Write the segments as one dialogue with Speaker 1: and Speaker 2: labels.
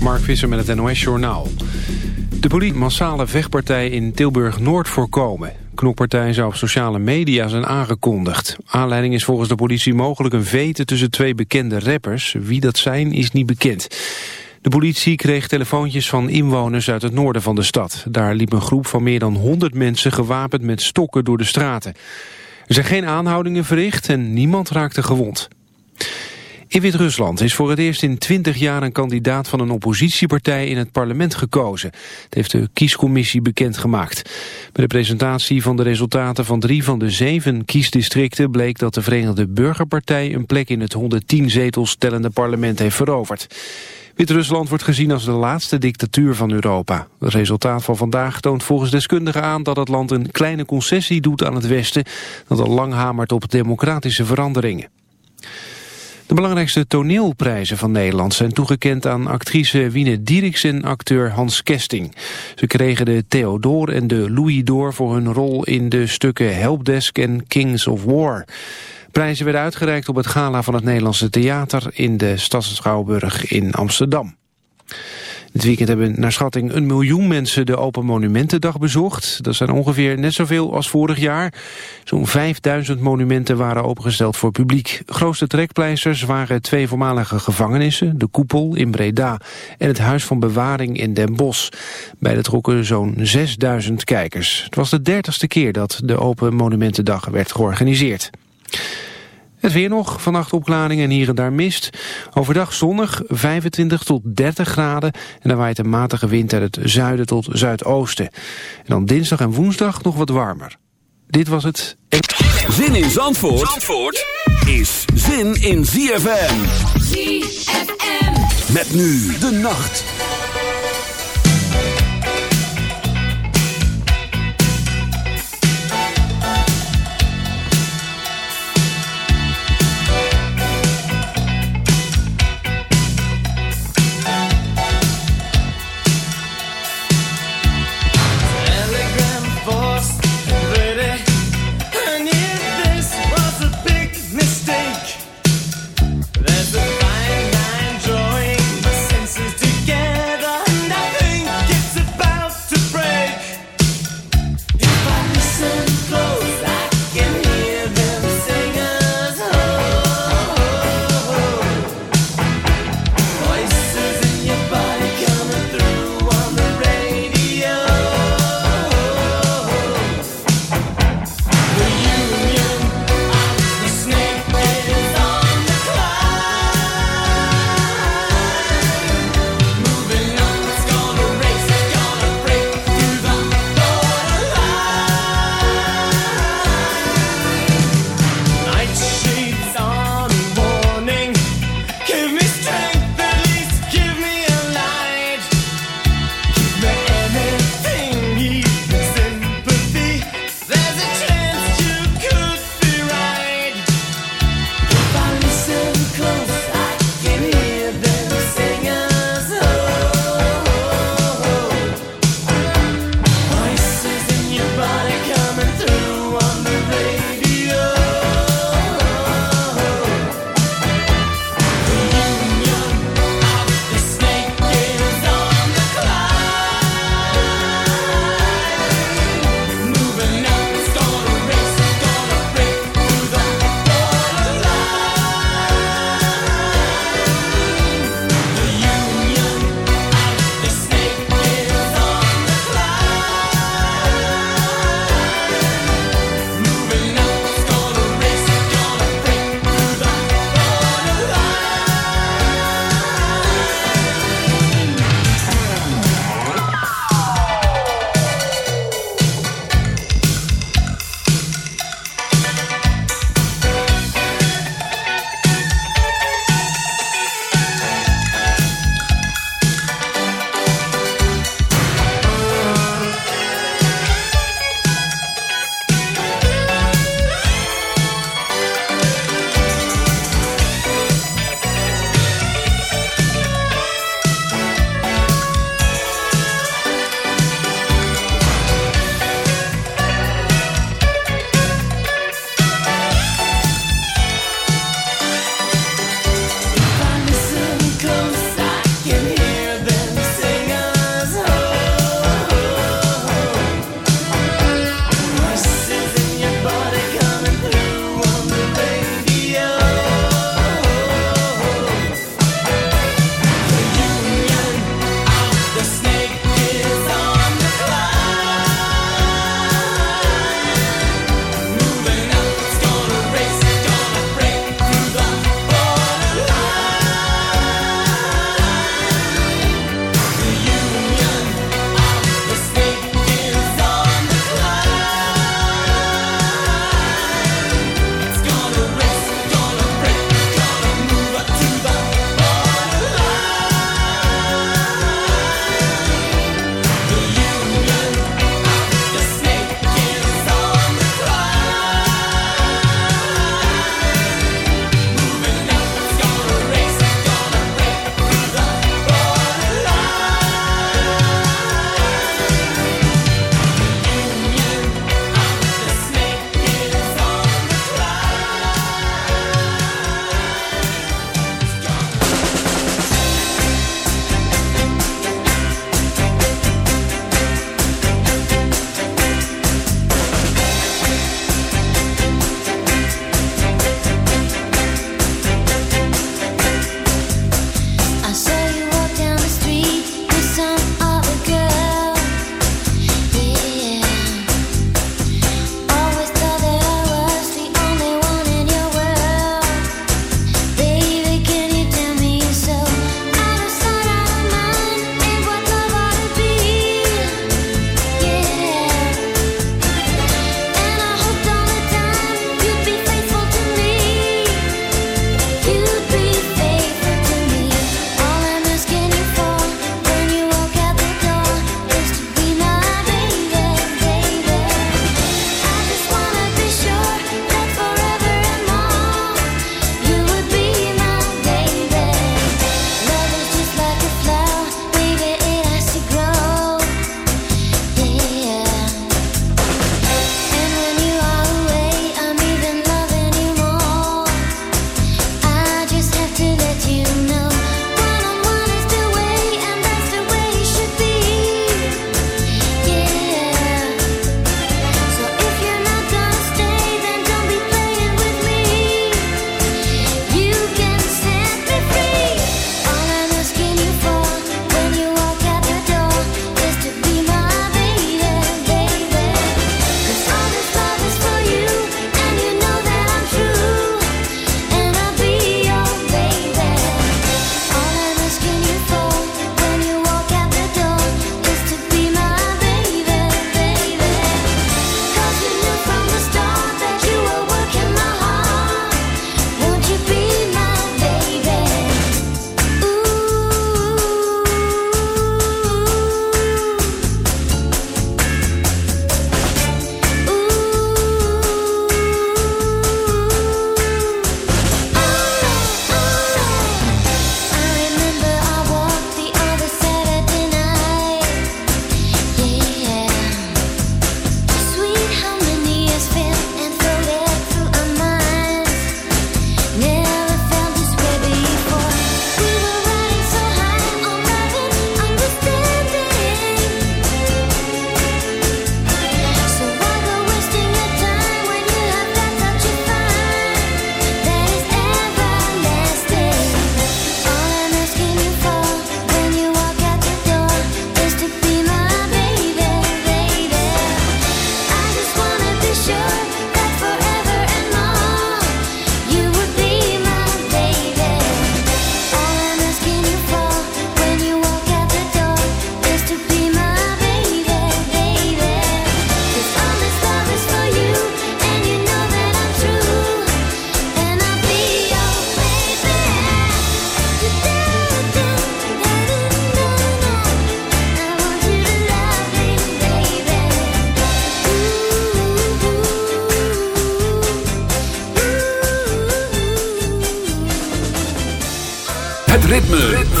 Speaker 1: Mark Visser met het NOS Journaal. De politie massale vechtpartij in Tilburg-Noord voorkomen. Knokpartij zou op sociale media zijn aangekondigd. Aanleiding is volgens de politie mogelijk een vete tussen twee bekende rappers. Wie dat zijn is niet bekend. De politie kreeg telefoontjes van inwoners uit het noorden van de stad. Daar liep een groep van meer dan 100 mensen gewapend met stokken door de straten. Er zijn geen aanhoudingen verricht en niemand raakte gewond. In Wit-Rusland is voor het eerst in 20 jaar een kandidaat van een oppositiepartij in het parlement gekozen. Dat heeft de kiescommissie bekendgemaakt. Bij de presentatie van de resultaten van drie van de zeven kiesdistricten bleek dat de Verenigde Burgerpartij een plek in het 110 zetels tellende parlement heeft veroverd. Wit-Rusland wordt gezien als de laatste dictatuur van Europa. Het resultaat van vandaag toont volgens deskundigen aan dat het land een kleine concessie doet aan het Westen... dat al lang hamert op democratische veranderingen. De belangrijkste toneelprijzen van Nederland zijn toegekend aan actrice Wiene Dieriks en acteur Hans Kesting. Ze kregen de Theodor en de Louis d'Or voor hun rol in de stukken Helpdesk en Kings of War. Prijzen werden uitgereikt op het gala van het Nederlandse Theater in de Schouwburg in Amsterdam. Dit weekend hebben naar schatting een miljoen mensen de Open Monumentendag bezocht. Dat zijn ongeveer net zoveel als vorig jaar. Zo'n 5000 monumenten waren opengesteld voor publiek. Grootste trekpleisters waren twee voormalige gevangenissen, de Koepel in Breda en het Huis van Bewaring in Den Bosch. Beide trokken zo'n 6000 kijkers. Het was de dertigste keer dat de Open Monumentendag werd georganiseerd. Het weer nog, vannacht opklaringen en hier en daar mist. Overdag zonnig, 25 tot 30 graden. En dan waait een matige wind uit het zuiden tot zuidoosten. En dan dinsdag en woensdag nog wat warmer. Dit was het...
Speaker 2: Zin in Zandvoort, Zandvoort is zin in ZFM. ZFM. Met nu de nacht.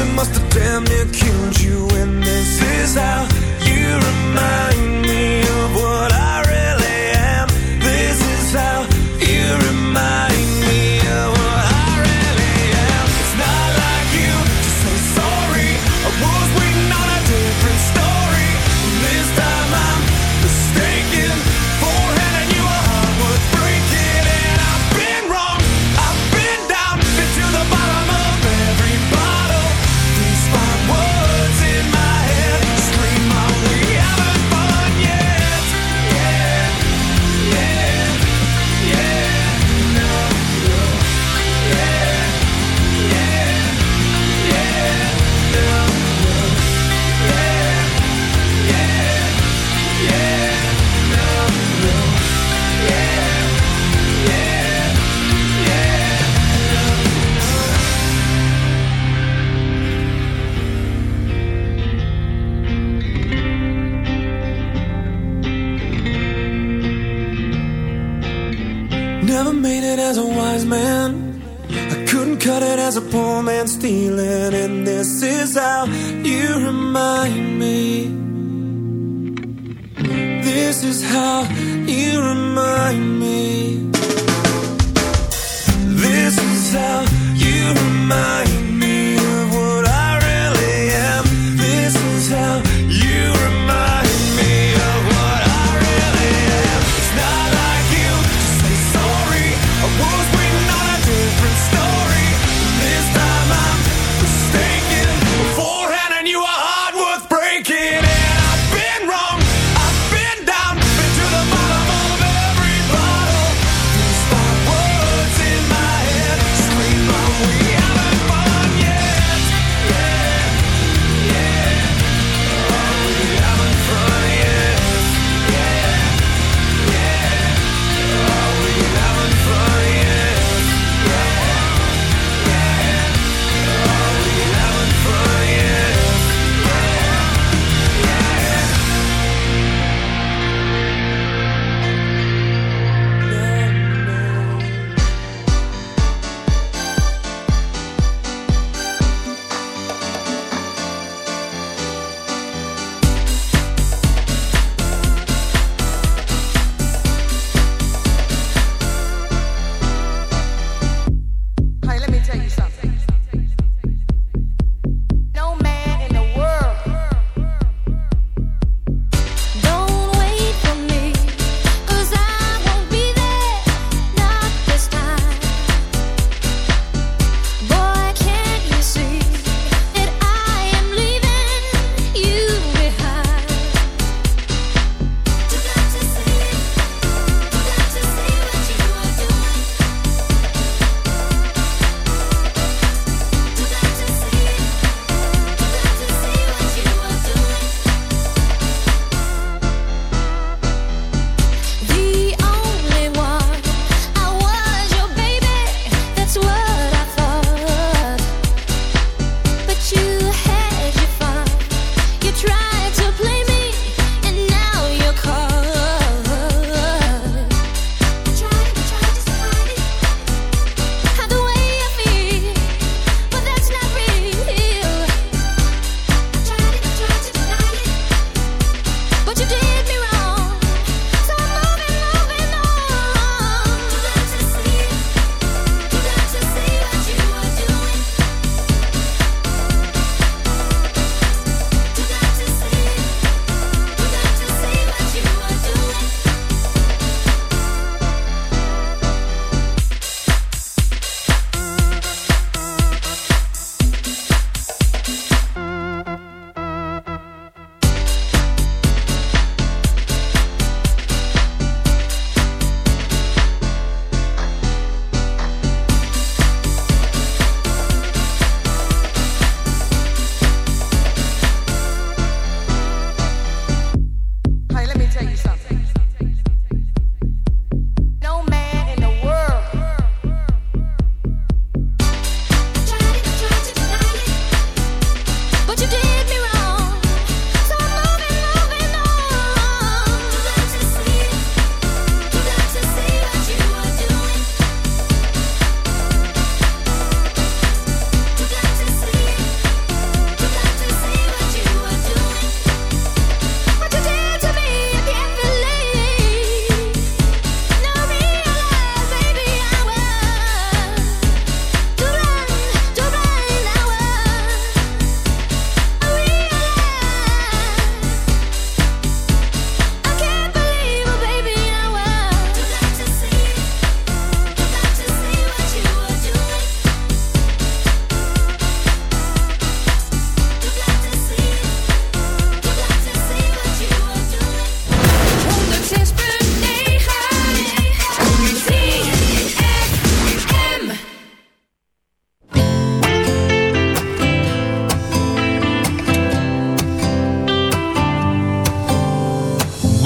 Speaker 3: demon must have damn near killed you, and this is how.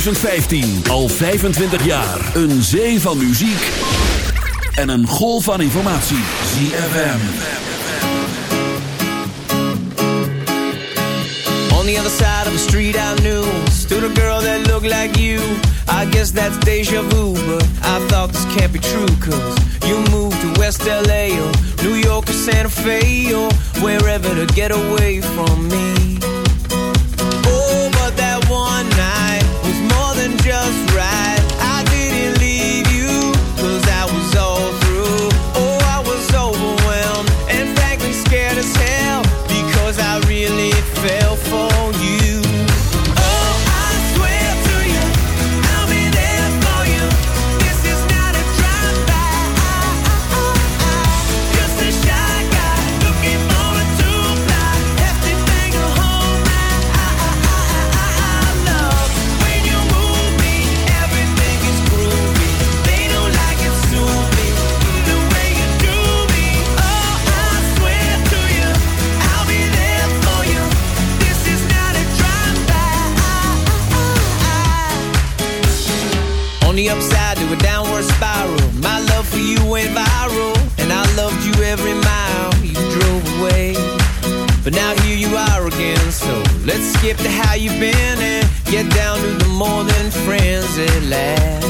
Speaker 2: 2015. Al 25 jaar. Een zee van muziek. En een golf van informatie. ZFM.
Speaker 4: On the other side of the street I knew. Stood a girl that looked like you. I guess that's deja vu. But I thought this can't be true. Cause you moved to West LA New York or Santa Fe. Or wherever to get away from me. skip to how you've been and get down to the morning friends at last